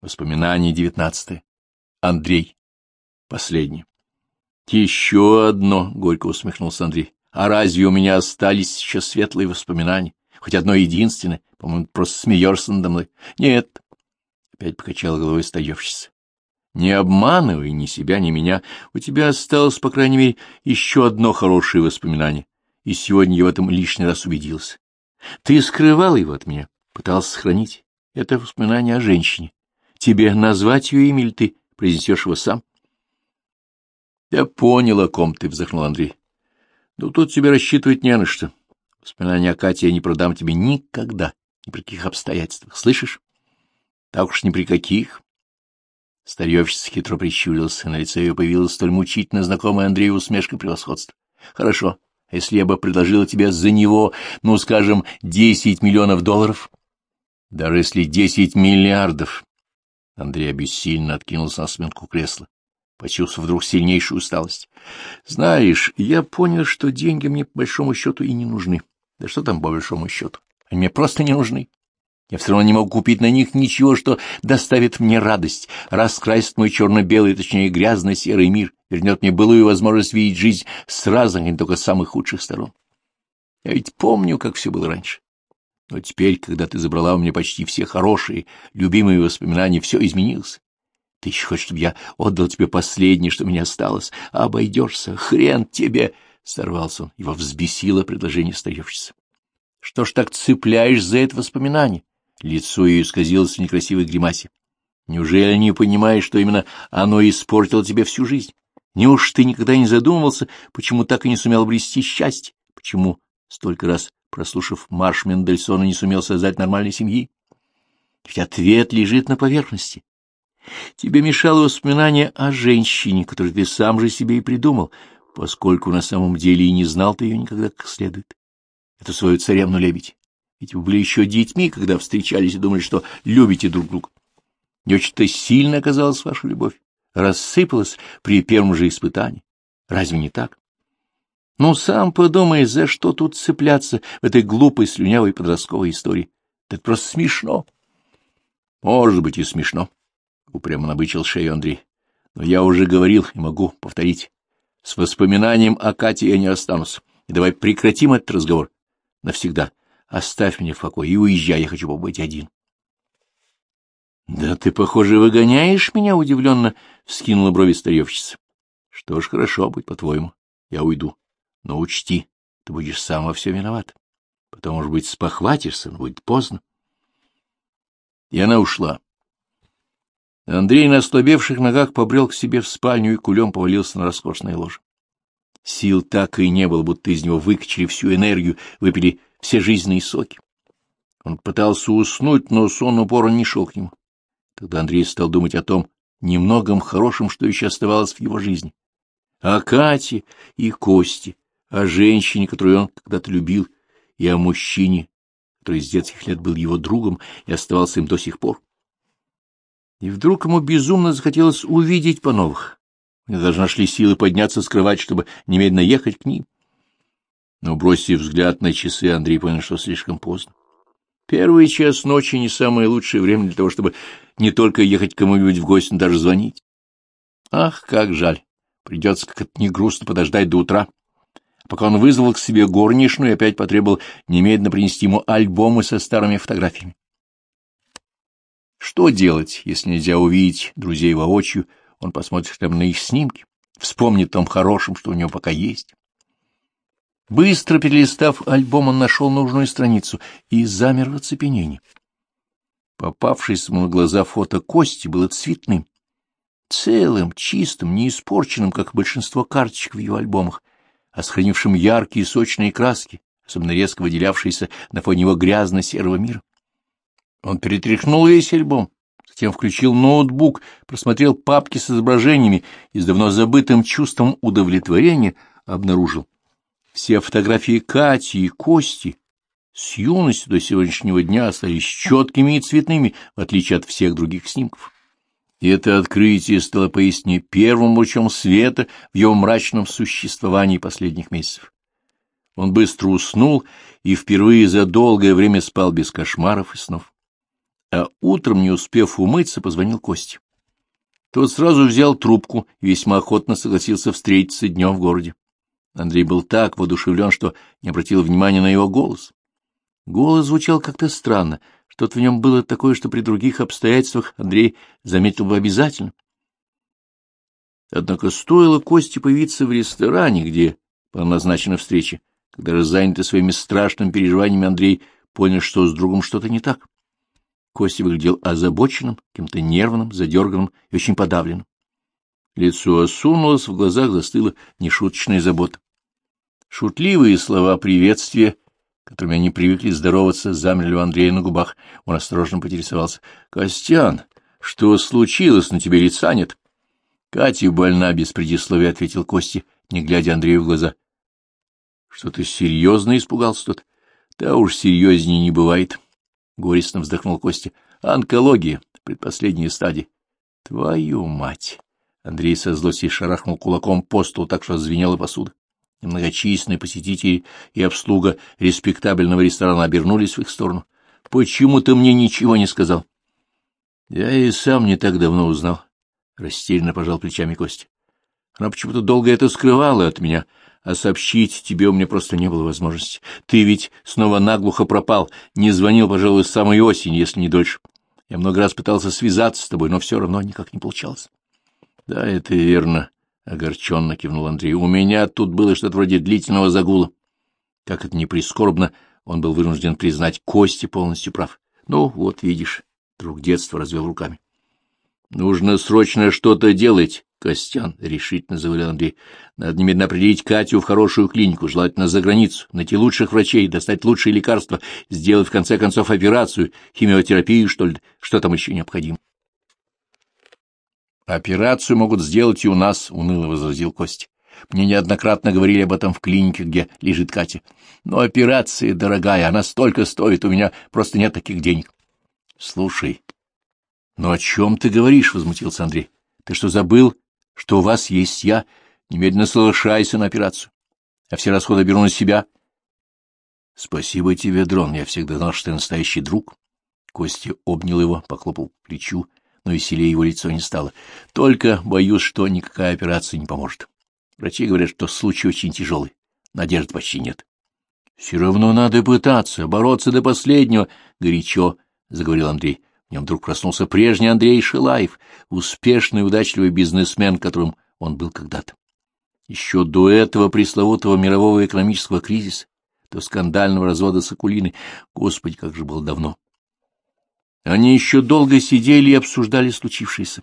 Воспоминание девятнадцатое. Андрей. Последнее. Еще одно, — горько усмехнулся Андрей. А разве у меня остались еще светлые воспоминания? Хоть одно единственное. По-моему, просто смеешься надо мной. Нет. Опять покачал головой стоявшийся. Не обманывай ни себя, ни меня. У тебя осталось, по крайней мере, еще одно хорошее воспоминание. И сегодня я в этом лишний раз убедился. Ты скрывал его от меня, пытался сохранить. Это воспоминание о женщине. Тебе назвать ее имя или ты произнесешь его сам? — Я понял, о ком ты, — вздохнул Андрей. — Но тут тебе рассчитывать не на что. Воспоминания о Кате я не продам тебе никогда, ни при каких обстоятельствах. Слышишь? Так уж ни при каких. Старьевщица хитро прищурился, на лице ее появилась столь мучительно знакомая Андрею усмешка превосходства. — Хорошо, а если я бы предложила тебе за него, ну, скажем, десять миллионов долларов? — Даже если десять миллиардов. Андрей обессильно откинулся на спинку кресла, почувствовав вдруг сильнейшую усталость. — Знаешь, я понял, что деньги мне по большому счету и не нужны. Да что там по большому счету? Они мне просто не нужны. Я все равно не могу купить на них ничего, что доставит мне радость, раскрасит мой черно-белый, точнее грязно-серый мир, вернет мне былую возможность видеть жизнь сразу, а не только с самых худших сторон. Я ведь помню, как все было раньше. Но теперь, когда ты забрала у меня почти все хорошие, любимые воспоминания, все изменилось. Ты еще хочешь, чтобы я отдал тебе последнее, что у меня осталось, а обойдешься, хрен тебе! — сорвался он. Его взбесило предложение стоявшееся. — Что ж так цепляешь за это воспоминание? Лицо ее исказилось в некрасивой гримасе. Неужели не понимаешь, что именно оно испортило тебе всю жизнь? Неуж ты никогда не задумывался, почему так и не сумел обрести счастье? Почему, столько раз прослушав марш Мендельсона, не сумел создать нормальной семьи? Ведь ответ лежит на поверхности. Тебе мешало воспоминание о женщине, которую ты сам же себе и придумал, поскольку на самом деле и не знал ты ее никогда как следует. Это свою царевну-лебедь. Ведь вы были еще детьми, когда встречались и думали, что любите друг друга. Не очень-то сильно оказалась ваша любовь, рассыпалась при первом же испытании. Разве не так? Ну, сам подумай, за что тут цепляться в этой глупой слюнявой подростковой истории. Это просто смешно. Может быть, и смешно, — упрямо набычил шею Андрей. Но я уже говорил и могу повторить. С воспоминанием о Кате я не останусь. И давай прекратим этот разговор навсегда. Оставь меня в покое и уезжай, я хочу побыть один. — Да ты, похоже, выгоняешь меня, — удивленно вскинула брови старьевщица. — Что ж, хорошо, быть по-твоему, я уйду. Но учти, ты будешь сам во все виноват. Потом, может быть, спохватишься, но будет поздно. И она ушла. Андрей на ослабевших ногах побрел к себе в спальню и кулем повалился на роскошное ложе. Сил так и не было, будто из него выкачали всю энергию, выпили все жизненные соки. Он пытался уснуть, но сон упорно не шел к нему. Тогда Андрей стал думать о том немногом хорошем, что еще оставалось в его жизни. О Кате и Косте, о женщине, которую он когда-то любил, и о мужчине, который с детских лет был его другом и оставался им до сих пор. И вдруг ему безумно захотелось увидеть по-новых. Они даже нашли силы подняться с кровати, чтобы немедленно ехать к ним. Но, бросив взгляд на часы, Андрей понял, что слишком поздно. Первый час ночи не самое лучшее время для того, чтобы не только ехать кому-нибудь в гости, но даже звонить. Ах, как жаль! Придется как-то не грустно подождать до утра. Пока он вызвал к себе горничную и опять потребовал немедленно принести ему альбомы со старыми фотографиями. Что делать, если нельзя увидеть друзей воочию? Он посмотрит прямо на их снимки, вспомнит том хорошем, что у него пока есть. Быстро перелистав альбом, он нашел нужную страницу и замер в оцепенении. Попавшееся ему на глаза фото Кости было цветным, целым, чистым, не испорченным, как большинство карточек в ее альбомах, а сохранившим яркие сочные краски, особенно резко выделявшиеся на фоне его грязно-серого мира. Он перетряхнул весь альбом, затем включил ноутбук, просмотрел папки с изображениями и с давно забытым чувством удовлетворения обнаружил — все фотографии Кати и Кости с юности до сегодняшнего дня остались четкими и цветными, в отличие от всех других снимков. И это открытие стало поистине первым лучом света в его мрачном существовании последних месяцев. Он быстро уснул и впервые за долгое время спал без кошмаров и снов. А утром, не успев умыться, позвонил Косте. Тот сразу взял трубку и весьма охотно согласился встретиться днем в городе. Андрей был так воодушевлен, что не обратил внимания на его голос. Голос звучал как-то странно, что-то в нем было такое, что при других обстоятельствах Андрей заметил бы обязательно. Однако стоило Косте появиться в ресторане, где была назначена встреча, когда же занятый своими страшными переживаниями Андрей понял, что с другом что-то не так. Костя выглядел озабоченным, каким-то нервным, задерганным и очень подавленным. Лицо осунулось, в глазах застыла нешуточная забота. Шутливые слова приветствия, которыми они привыкли здороваться, замерли у Андрея на губах. Он осторожно поинтересовался. — Костян, что случилось? На тебе лица нет? — Катя больна, — без предисловия ответил Костя, не глядя Андрею в глаза. — Что ты серьезно испугался тут? — Да уж серьезнее не бывает. — горестно вздохнул Костя. — Онкология, предпоследняя стадия. — Твою мать! Андрей со злостью шарахнул кулаком по столу, так что звенела посуда. Многочисленные посетители и обслуга респектабельного ресторана обернулись в их сторону. — Почему ты мне ничего не сказал? — Я и сам не так давно узнал. Растерянно пожал плечами Костя. Она почему-то долго это скрывала от меня, а сообщить тебе у меня просто не было возможности. Ты ведь снова наглухо пропал, не звонил, пожалуй, с самой осени, если не дольше. Я много раз пытался связаться с тобой, но все равно никак не получалось. — Да, это верно, — огорченно кивнул Андрей. — У меня тут было что-то вроде длительного загула. Как это не прискорбно, он был вынужден признать, Кости полностью прав. Ну, вот видишь, друг детства развел руками. — Нужно срочно что-то делать, Костян, — решительно заявил Андрей. — Надо немедленно определить Катю в хорошую клинику, желательно за границу, найти лучших врачей, достать лучшие лекарства, сделать, в конце концов, операцию, химиотерапию, что ли, что там еще необходимо. — Операцию могут сделать и у нас, — уныло возразил Костя. Мне неоднократно говорили об этом в клинике, где лежит Катя. Но операция дорогая, она столько стоит, у меня просто нет таких денег. — Слушай, ну о чем ты говоришь? — возмутился Андрей. — Ты что, забыл, что у вас есть я, немедленно соглашайся на операцию. А все расходы беру на себя. — Спасибо тебе, Дрон, я всегда знал, что ты настоящий друг. Костя обнял его, поклопал по плечу, но веселее его лицо не стало. Только боюсь, что никакая операция не поможет. Врачи говорят, что случай очень тяжелый. Надежды почти нет. — Все равно надо пытаться, бороться до последнего, — горячо заговорил Андрей. В нем вдруг проснулся прежний Андрей Шилаев, успешный и удачливый бизнесмен, которым он был когда-то. Еще до этого пресловутого мирового экономического кризиса, до скандального развода Сакулины, господи, как же было давно. Они еще долго сидели и обсуждали случившееся.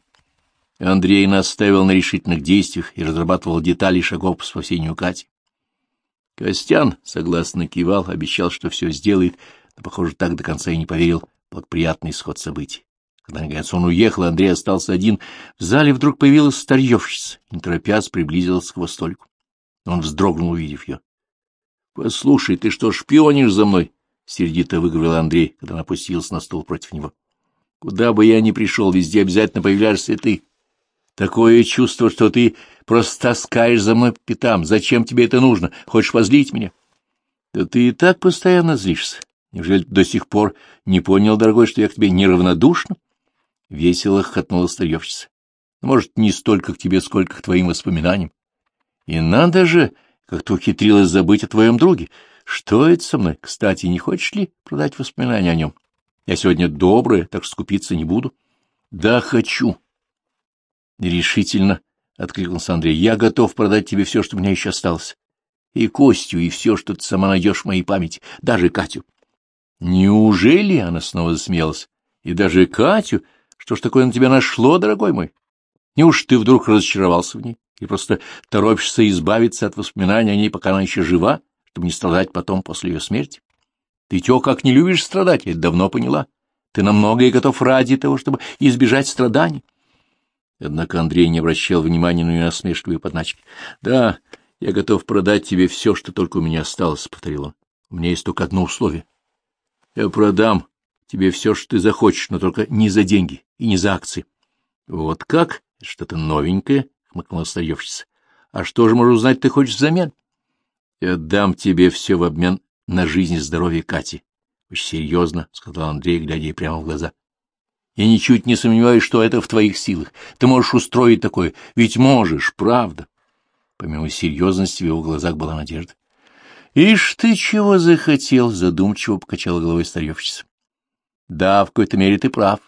Андрей наставил на решительных действиях и разрабатывал детали шагов по спасению Кати. Костян согласно кивал, обещал, что все сделает, но, похоже, так до конца и не поверил благоприятный исход событий. Когда, наконец, он уехал, Андрей остался один. В зале вдруг появилась старьевщица, не торопясь приблизилась к его столику. Он вздрогнул, увидев ее. — Послушай, ты что, шпионишь за мной? — сердито выговорил Андрей, когда она опустилась на стол против него. — Куда бы я ни пришел, везде обязательно появляешься ты. Такое чувство, что ты просто таскаешь за мной пятам. Зачем тебе это нужно? Хочешь позлить меня? — Да ты и так постоянно злишься. Неужели до сих пор не понял, дорогой, что я к тебе неравнодушна? Весело хохотнула старьевщица. Может, не столько к тебе, сколько к твоим воспоминаниям. И надо же, как ты ухитрилась забыть о твоем друге. Что это со мной? Кстати, не хочешь ли продать воспоминания о нем? Я сегодня добрая, так что скупиться не буду. Да, хочу. Решительно, — откликнулся Андрей, — я готов продать тебе все, что у меня еще осталось. И Костю, и все, что ты сама найдешь в моей памяти, даже Катю. Неужели она снова засмеялась? И даже Катю? Что ж такое на тебя нашло, дорогой мой? Неуж ты вдруг разочаровался в ней и просто торопишься избавиться от воспоминаний о ней, пока она еще жива, чтобы не страдать потом после ее смерти? Ты тё как не любишь страдать, я давно поняла. Ты на многое готов ради того, чтобы избежать страданий. Однако Андрей не обращал внимания на ее насмешливые подначки. — Да, я готов продать тебе все, что только у меня осталось, — повторил он. — У меня есть только одно условие. Я продам тебе все, что ты захочешь, но только не за деньги и не за акции. — Вот как? Что-то новенькое, — хмыкнула старьевщица. — А что же, можно узнать, ты хочешь взамен? — Я дам тебе все в обмен на жизнь и здоровье Кати. — серьезно, — сказал Андрей, глядя ей прямо в глаза. Я ничуть не сомневаюсь, что это в твоих силах. Ты можешь устроить такое, ведь можешь, правда. Помимо серьезности в его глазах была надежда. — Ишь ты чего захотел? — задумчиво покачала головой старьевщица. — Да, в какой-то мере ты прав.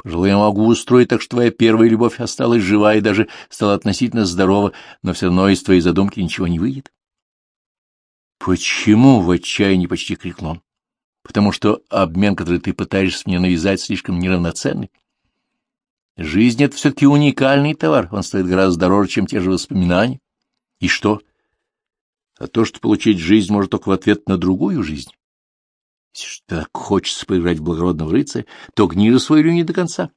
Пожалуй, я могу устроить так, что твоя первая любовь осталась жива и даже стала относительно здорова, но все равно из твоей задумки ничего не выйдет. — Почему? — в отчаянии почти крикнул он потому что обмен, который ты пытаешься мне навязать, слишком неравноценный. Жизнь — это все-таки уникальный товар, он стоит гораздо дороже, чем те же воспоминания. И что? А то, что получить жизнь может только в ответ на другую жизнь. Если так хочется поиграть в благородного рыцаря, то гни же свою линию до конца.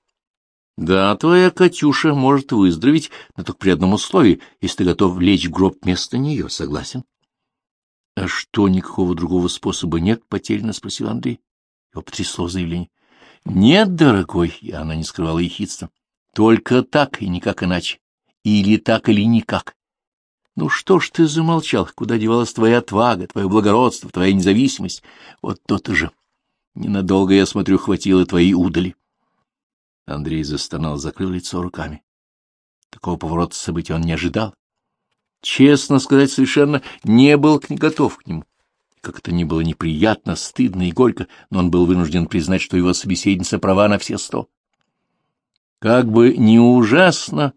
Да, твоя Катюша может выздороветь, но только при одном условии, если ты готов лечь в гроб вместо нее, согласен? — А что, никакого другого способа нет? — потерянно спросил Андрей. Его потрясло заявление. — Нет, дорогой, и она не скрывала ехидства. — Только так и никак иначе. Или так, или никак. Ну что ж ты замолчал? Куда девалась твоя отвага, твое благородство, твоя независимость? Вот то-то же. Ненадолго, я смотрю, хватило твоей удали. Андрей застонал, закрыл лицо руками. Такого поворота событий он не ожидал честно сказать, совершенно не был готов к нему. Как это ни было неприятно, стыдно и горько, но он был вынужден признать, что его собеседница права на все сто. Как бы ни ужасно,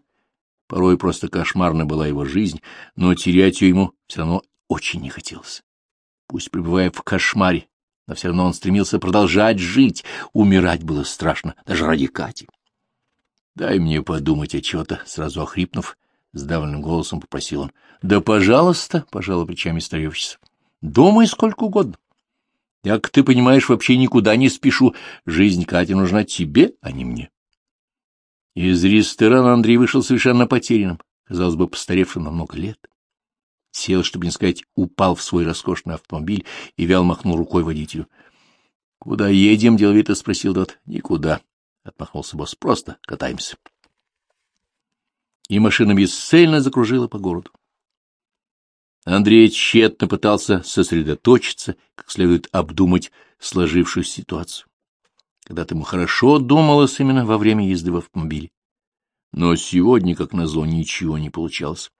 порой просто кошмарна была его жизнь, но терять ее ему все равно очень не хотелось. Пусть пребывая в кошмаре, но все равно он стремился продолжать жить, умирать было страшно, даже ради Кати. — Дай мне подумать о чем-то, — сразу охрипнув, — сдавленным голосом попросил он. — Да, пожалуйста, — пожала плечами старьевщица. — Думай сколько угодно. Я, как ты понимаешь, вообще никуда не спешу. Жизнь Кати нужна тебе, а не мне. Из ресторана Андрей вышел совершенно потерянным, казалось бы, постаревшим на много лет. Сел, чтобы не сказать, упал в свой роскошный автомобиль и вял махнул рукой водителю. — Куда едем? — деловито спросил тот. — Никуда, — отмахнулся босс. — Просто катаемся и машина бесцельно закружила по городу. Андрей тщетно пытался сосредоточиться, как следует обдумать сложившуюся ситуацию. Когда-то ему хорошо думалось именно во время езды в автомобиле. Но сегодня, как назло, ничего не получалось.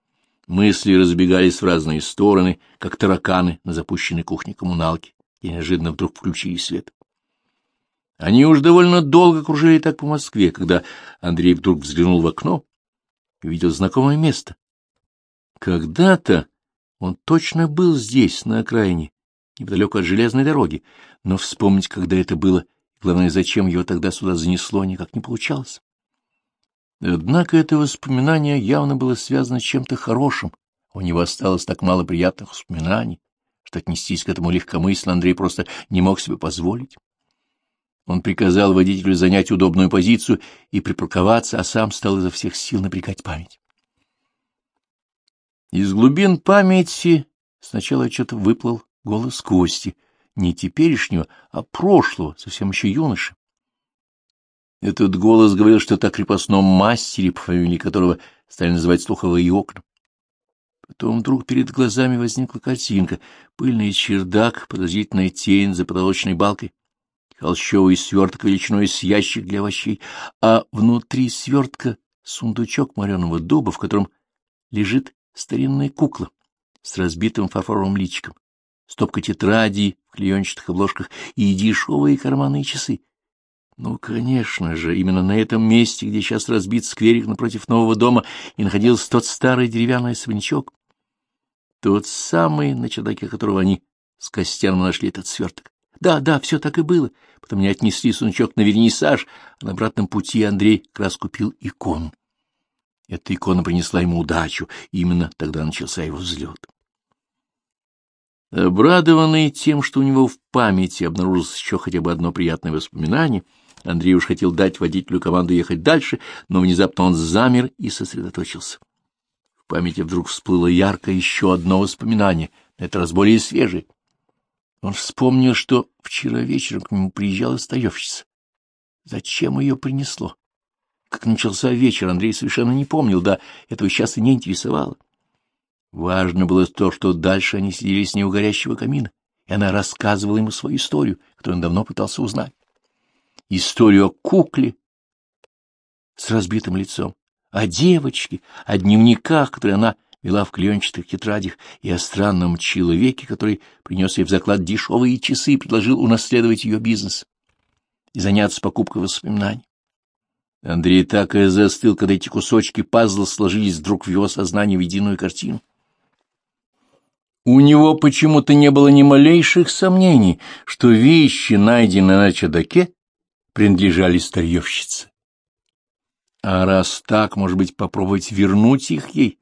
Мысли разбегались в разные стороны, как тараканы на запущенной кухне коммуналки, и неожиданно вдруг включили свет. Они уж довольно долго кружили так по Москве, когда Андрей вдруг взглянул в окно видел знакомое место. Когда-то он точно был здесь, на окраине, неподалеку от железной дороги, но вспомнить, когда это было, главное, зачем его тогда сюда занесло, никак не получалось. Однако это воспоминание явно было связано с чем-то хорошим, у него осталось так мало приятных воспоминаний, что отнестись к этому легкомысленно Андрей просто не мог себе позволить. Он приказал водителю занять удобную позицию и припарковаться, а сам стал изо всех сил напрягать память. Из глубин памяти сначала что-то выплыл голос Кости, не теперешнего, а прошлого, совсем еще юноши. Этот голос говорил что-то о крепостном мастере, по фамилии которого стали называть слуховые окна. Потом вдруг перед глазами возникла картинка, пыльный чердак, подозрительная тень за потолочной балкой холщовый сверток величиной с ящик для овощей, а внутри свертка сундучок мореного дуба, в котором лежит старинная кукла с разбитым фарфоровым личиком, стопка тетрадей в клеенчатых обложках и дешевые карманные часы. Ну, конечно же, именно на этом месте, где сейчас разбит скверик напротив нового дома, и находился тот старый деревянный особнячок, тот самый, на чердаке которого они с Костяном нашли этот сверток. Да, да, все так и было. Потом мне отнесли сундучок на вернисаж, а на обратном пути Андрей как раз купил икону. Эта икона принесла ему удачу, именно тогда начался его взлет. Обрадованный тем, что у него в памяти обнаружилось еще хотя бы одно приятное воспоминание, Андрей уж хотел дать водителю команду ехать дальше, но внезапно он замер и сосредоточился. В памяти вдруг всплыло ярко еще одно воспоминание, на этот раз более свежее. Он вспомнил, что вчера вечером к нему приезжала старевщица. Зачем ее принесло? Как начался вечер, Андрей совершенно не помнил, да этого сейчас и не интересовало. Важно было то, что дальше они сидели с ней у горящего камина, и она рассказывала ему свою историю, которую он давно пытался узнать. Историю о кукле, с разбитым лицом, о девочке, о дневниках, которые она вела в клеенчатых тетрадях, и о странном человеке, который принес ей в заклад дешевые часы и предложил унаследовать ее бизнес и заняться покупкой воспоминаний. Андрей так и застыл, когда эти кусочки пазла сложились вдруг в его сознании в единую картину. У него почему-то не было ни малейших сомнений, что вещи, найденные на чердаке, принадлежали старьевщице. А раз так, может быть, попробовать вернуть их ей?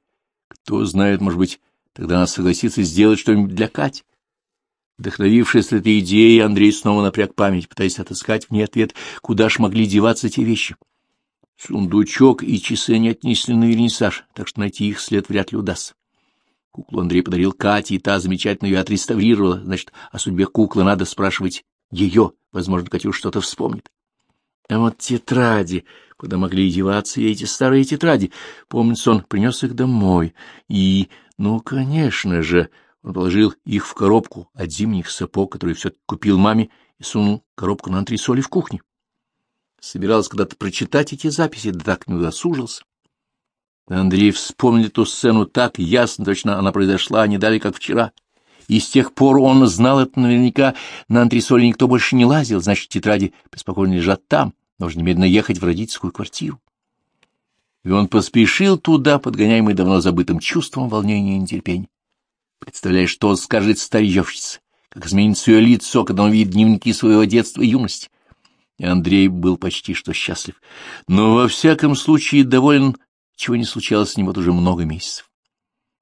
Кто знает, может быть, тогда она согласится сделать что-нибудь для Кати. Вдохновившись этой идеей, Андрей снова напряг память, пытаясь отыскать в ней ответ, куда ж могли деваться те вещи. Сундучок и часы не отнесли на вернисаж, так что найти их след вряд ли удастся. Куклу Андрей подарил Кате, и та замечательно ее отреставрировала. Значит, о судьбе куклы надо спрашивать ее. Возможно, Катюш что-то вспомнит. А вот тетради, куда могли деваться эти старые тетради. Помнится, он принес их домой. И, ну, конечно же, он положил их в коробку от зимних сапог, который все купил маме, и сунул коробку на антресоли в кухне. Собирался когда-то прочитать эти записи, да так не удосужился. Андрей вспомнил эту сцену так ясно, точно она произошла не дали, как вчера. И с тех пор он знал это наверняка, на антресоле никто больше не лазил, значит, тетради беспокойно лежат там, нужно немедленно ехать в родительскую квартиру. И он поспешил туда, подгоняемый давно забытым чувством волнения и нетерпения. Представляя, что скажет старьевщица, как изменится ее лицо, когда он видит дневники своего детства и юности. И Андрей был почти что счастлив, но во всяком случае доволен чего не случалось с ним вот уже много месяцев.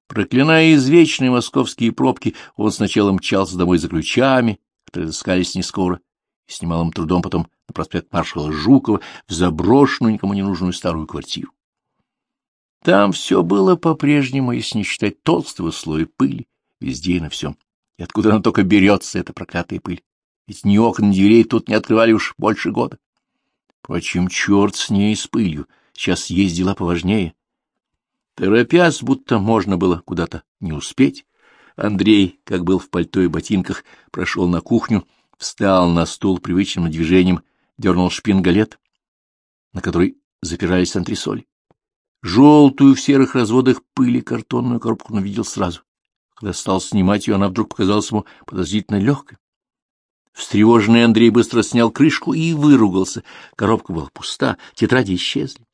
Проклиная извечные московские пробки, он сначала мчался домой за ключами, которые искались не скоро, и с немалым трудом потом на проспект маршала Жукова в заброшенную, никому не нужную старую квартиру. Там все было по-прежнему, если не считать толстого слоя пыли, везде и на всем. И откуда она только берется, эта проклятая пыль? Ведь ни окон, ни дверей тут не открывали уж больше года. Впрочем, черт с ней с пылью, Сейчас есть дела поважнее. Торопясь, будто можно было куда-то не успеть, Андрей, как был в пальто и ботинках, прошел на кухню, встал на стул привычным движением, дернул шпингалет, на который запирались антресоли. Желтую в серых разводах пыли картонную коробку он видел сразу. Когда стал снимать ее, она вдруг показалась ему подозрительно легкой. Встревоженный Андрей быстро снял крышку и выругался. Коробка была пуста, тетради исчезли.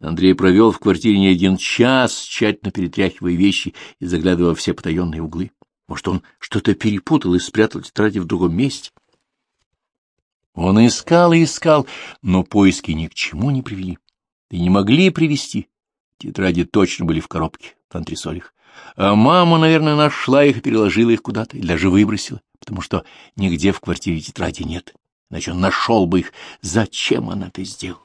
Андрей провел в квартире не один час, тщательно перетряхивая вещи и заглядывая во все потаенные углы. Может, он что-то перепутал и спрятал тетради в другом месте? Он искал и искал, но поиски ни к чему не привели. И не могли привести. Тетради точно были в коробке, в антресолях. А мама, наверное, нашла их и переложила их куда-то, и даже выбросила, потому что нигде в квартире тетради нет. Иначе он нашел бы их. Зачем она это сделала?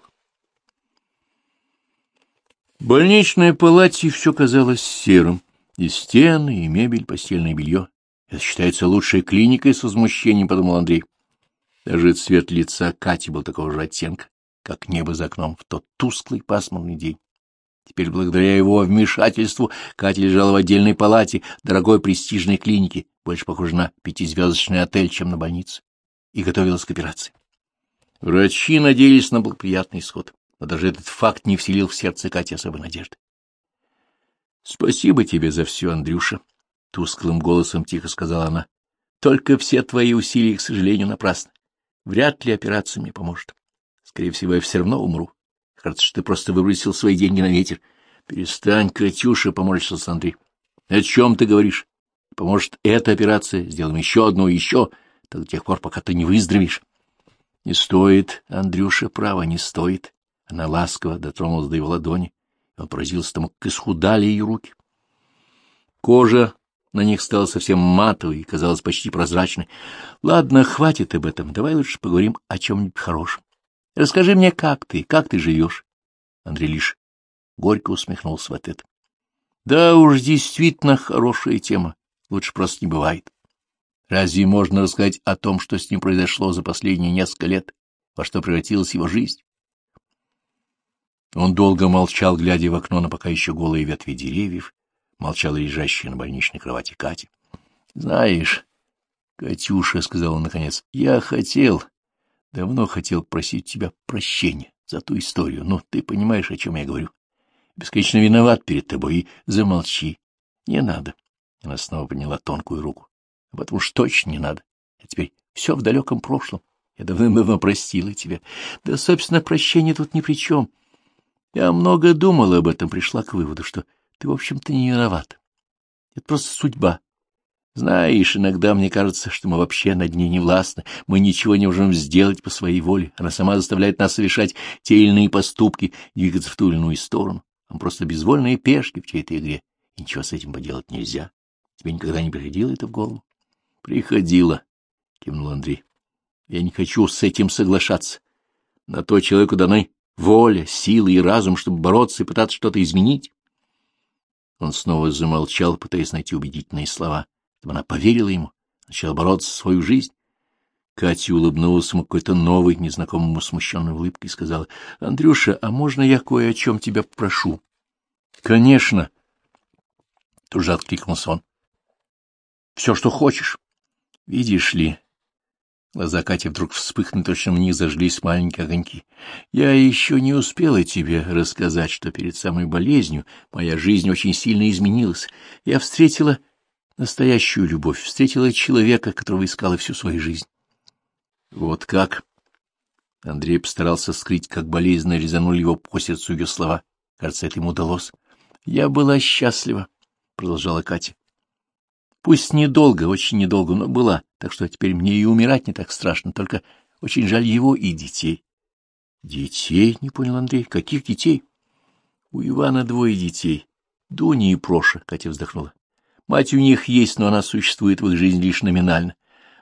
В больничной палате все казалось серым. И стены, и мебель, постельное белье. Это считается лучшей клиникой с возмущением, — подумал Андрей. Даже цвет лица Кати был такого же оттенка, как небо за окном в тот тусклый пасмурный день. Теперь, благодаря его вмешательству, Катя лежала в отдельной палате дорогой престижной клиники, больше похожей на пятизвездочный отель, чем на больницу, и готовилась к операции. Врачи надеялись на благоприятный исход но даже этот факт не вселил в сердце Кати особой надежды. — Спасибо тебе за все, Андрюша, — тусклым голосом тихо сказала она. — Только все твои усилия, к сожалению, напрасны. Вряд ли операция мне поможет. Скорее всего, я все равно умру. Кажется, что ты просто выбросил свои деньги на ветер. Перестань, Катюша, — поморщился Андрей. — О чем ты говоришь? Поможет эта операция, сделаем еще одну, еще, до тех пор, пока ты не выздоровеешь. — Не стоит, Андрюша, право, не стоит. Она ласково дотронулась до его ладони, и он тому, как исхудали ее руки. Кожа на них стала совсем матовой и казалась почти прозрачной. — Ладно, хватит об этом, давай лучше поговорим о чем-нибудь хорошем. Расскажи мне, как ты, как ты живешь? Андрей лишь горько усмехнулся в ответ. — Да уж, действительно хорошая тема, лучше просто не бывает. Разве можно рассказать о том, что с ним произошло за последние несколько лет, во что превратилась его жизнь? Он долго молчал, глядя в окно на пока еще голые ветви деревьев, молчала лежащая на больничной кровати Катя. — Знаешь, Катюша, — сказал он наконец, — я хотел, давно хотел просить тебя прощения. за ту историю. Ну, ты понимаешь, о чем я говорю. Бесконечно виноват перед тобой, и замолчи. Не надо. Она снова подняла тонкую руку. А потому что точно не надо. А теперь все в далеком прошлом. Я давно-давно простила тебя. Да, собственно, прощение тут ни при чем. Я много думала об этом, пришла к выводу, что ты, в общем-то, не виноват. Это просто судьба. Знаешь, иногда мне кажется, что мы вообще над ней не властны, мы ничего не можем сделать по своей воле, она сама заставляет нас совершать те или иные поступки, двигаться в ту или иную сторону. Мы просто безвольные пешки в чьей-то игре, и ничего с этим поделать нельзя. Тебе никогда не приходило это в голову? — Приходило, — кивнул Андрей. — Я не хочу с этим соглашаться. На то человеку даны воля, силы и разум, чтобы бороться и пытаться что-то изменить. Он снова замолчал, пытаясь найти убедительные слова чтобы она поверила ему, начала бороться за свою жизнь. Катя улыбнулась ему какой-то новой, незнакомому смущенной улыбкой и сказала, — Андрюша, а можно я кое о чем тебя попрошу? — Конечно. Тут же откликнулся он. — Все, что хочешь. Видишь ли... Глаза Кати вдруг вспыхнули, точно них зажглись маленькие огоньки. Я еще не успела тебе рассказать, что перед самой болезнью моя жизнь очень сильно изменилась. Я встретила настоящую любовь, встретила человека, которого искала всю свою жизнь. Вот как? Андрей постарался скрыть, как болезненно резанули его по сердцу ее слова. Кажется, это ему удалось. Я была счастлива, — продолжала Катя. Пусть недолго, очень недолго, но была, так что теперь мне и умирать не так страшно, только очень жаль его и детей. — Детей? — не понял Андрей. — Каких детей? — У Ивана двое детей. Дуня и Проша, — Катя вздохнула. Мать у них есть, но она существует в их жизни лишь номинально.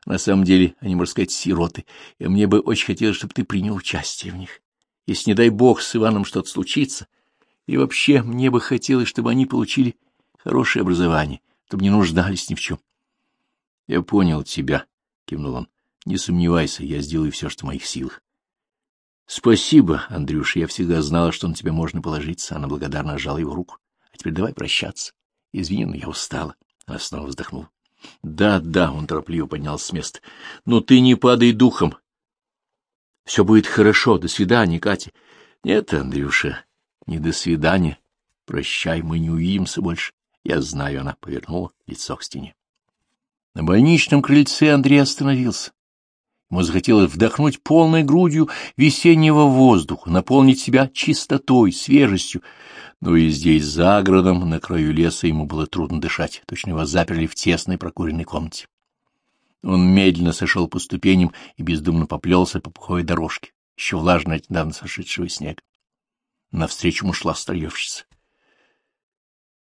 На самом деле они, можно сказать, сироты, и мне бы очень хотелось, чтобы ты принял участие в них. Если, не дай бог, с Иваном что-то случится, и вообще мне бы хотелось, чтобы они получили хорошее образование, чтобы не нуждались ни в чем. — Я понял тебя, — кивнул он. — Не сомневайся, я сделаю все, что в моих силах. — Спасибо, Андрюша, я всегда знала, что на тебя можно положиться. Она благодарно сжала его руку. — А теперь давай прощаться. Извини, но я устала. Она снова вздохнула. Да, да, он торопливо поднялся с места. Но ты не падай духом. Все будет хорошо. До свидания, Катя. Нет, Андрюша, не до свидания. Прощай, мы не увидимся больше. Я знаю, она повернула лицо к стене. На больничном крыльце Андрей остановился. Ему захотелось вдохнуть полной грудью весеннего воздуха, наполнить себя чистотой, свежестью, но и здесь, за городом, на краю леса, ему было трудно дышать, точно его заперли в тесной прокуренной комнате. Он медленно сошел по ступеням и бездумно поплелся по пуховой дорожке, еще влажной от недавно сошедшего снега. Навстречу ему шла старьевщица.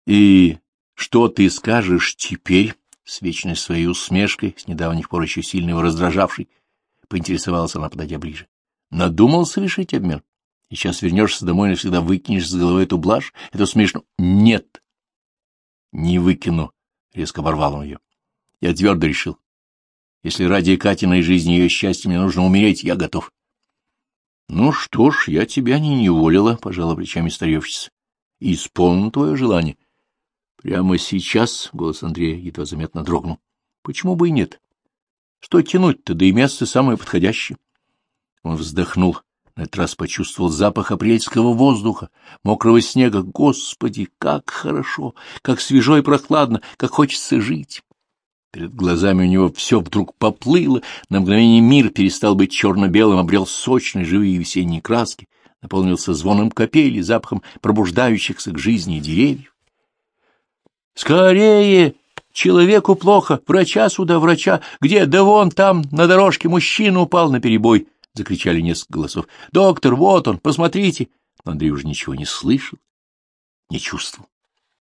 — И что ты скажешь теперь? — с вечной своей усмешкой, с недавних пор еще сильно его раздражавшей, поинтересовалась она, подойдя ближе. — Надумал совершить обмен? сейчас вернешься домой и навсегда выкинешь с головы эту блажь? Это смешно. Нет. Не выкину, — резко оборвал он ее. Я твердо решил. Если ради Катиной жизни и ее счастья мне нужно умереть, я готов. — Ну что ж, я тебя не неволила, — пожала плечами старевщица. — Исполню твое желание. Прямо сейчас голос Андрея едва заметно дрогнул. — Почему бы и нет? Что тянуть-то, да и место самое подходящее. Он вздохнул на этот раз почувствовал запах апрельского воздуха, мокрого снега. Господи, как хорошо, как свежо и прохладно, как хочется жить. Перед глазами у него все вдруг поплыло, на мгновение мир перестал быть черно-белым, обрел сочные живые весенние краски, наполнился звоном капели, запахом пробуждающихся к жизни деревьев. «Скорее! Человеку плохо! Врача сюда, врача! Где? Да вон там, на дорожке, мужчина упал на перебой!» — закричали несколько голосов. — Доктор, вот он, посмотрите! Но Андрей уже ничего не слышал, не чувствовал.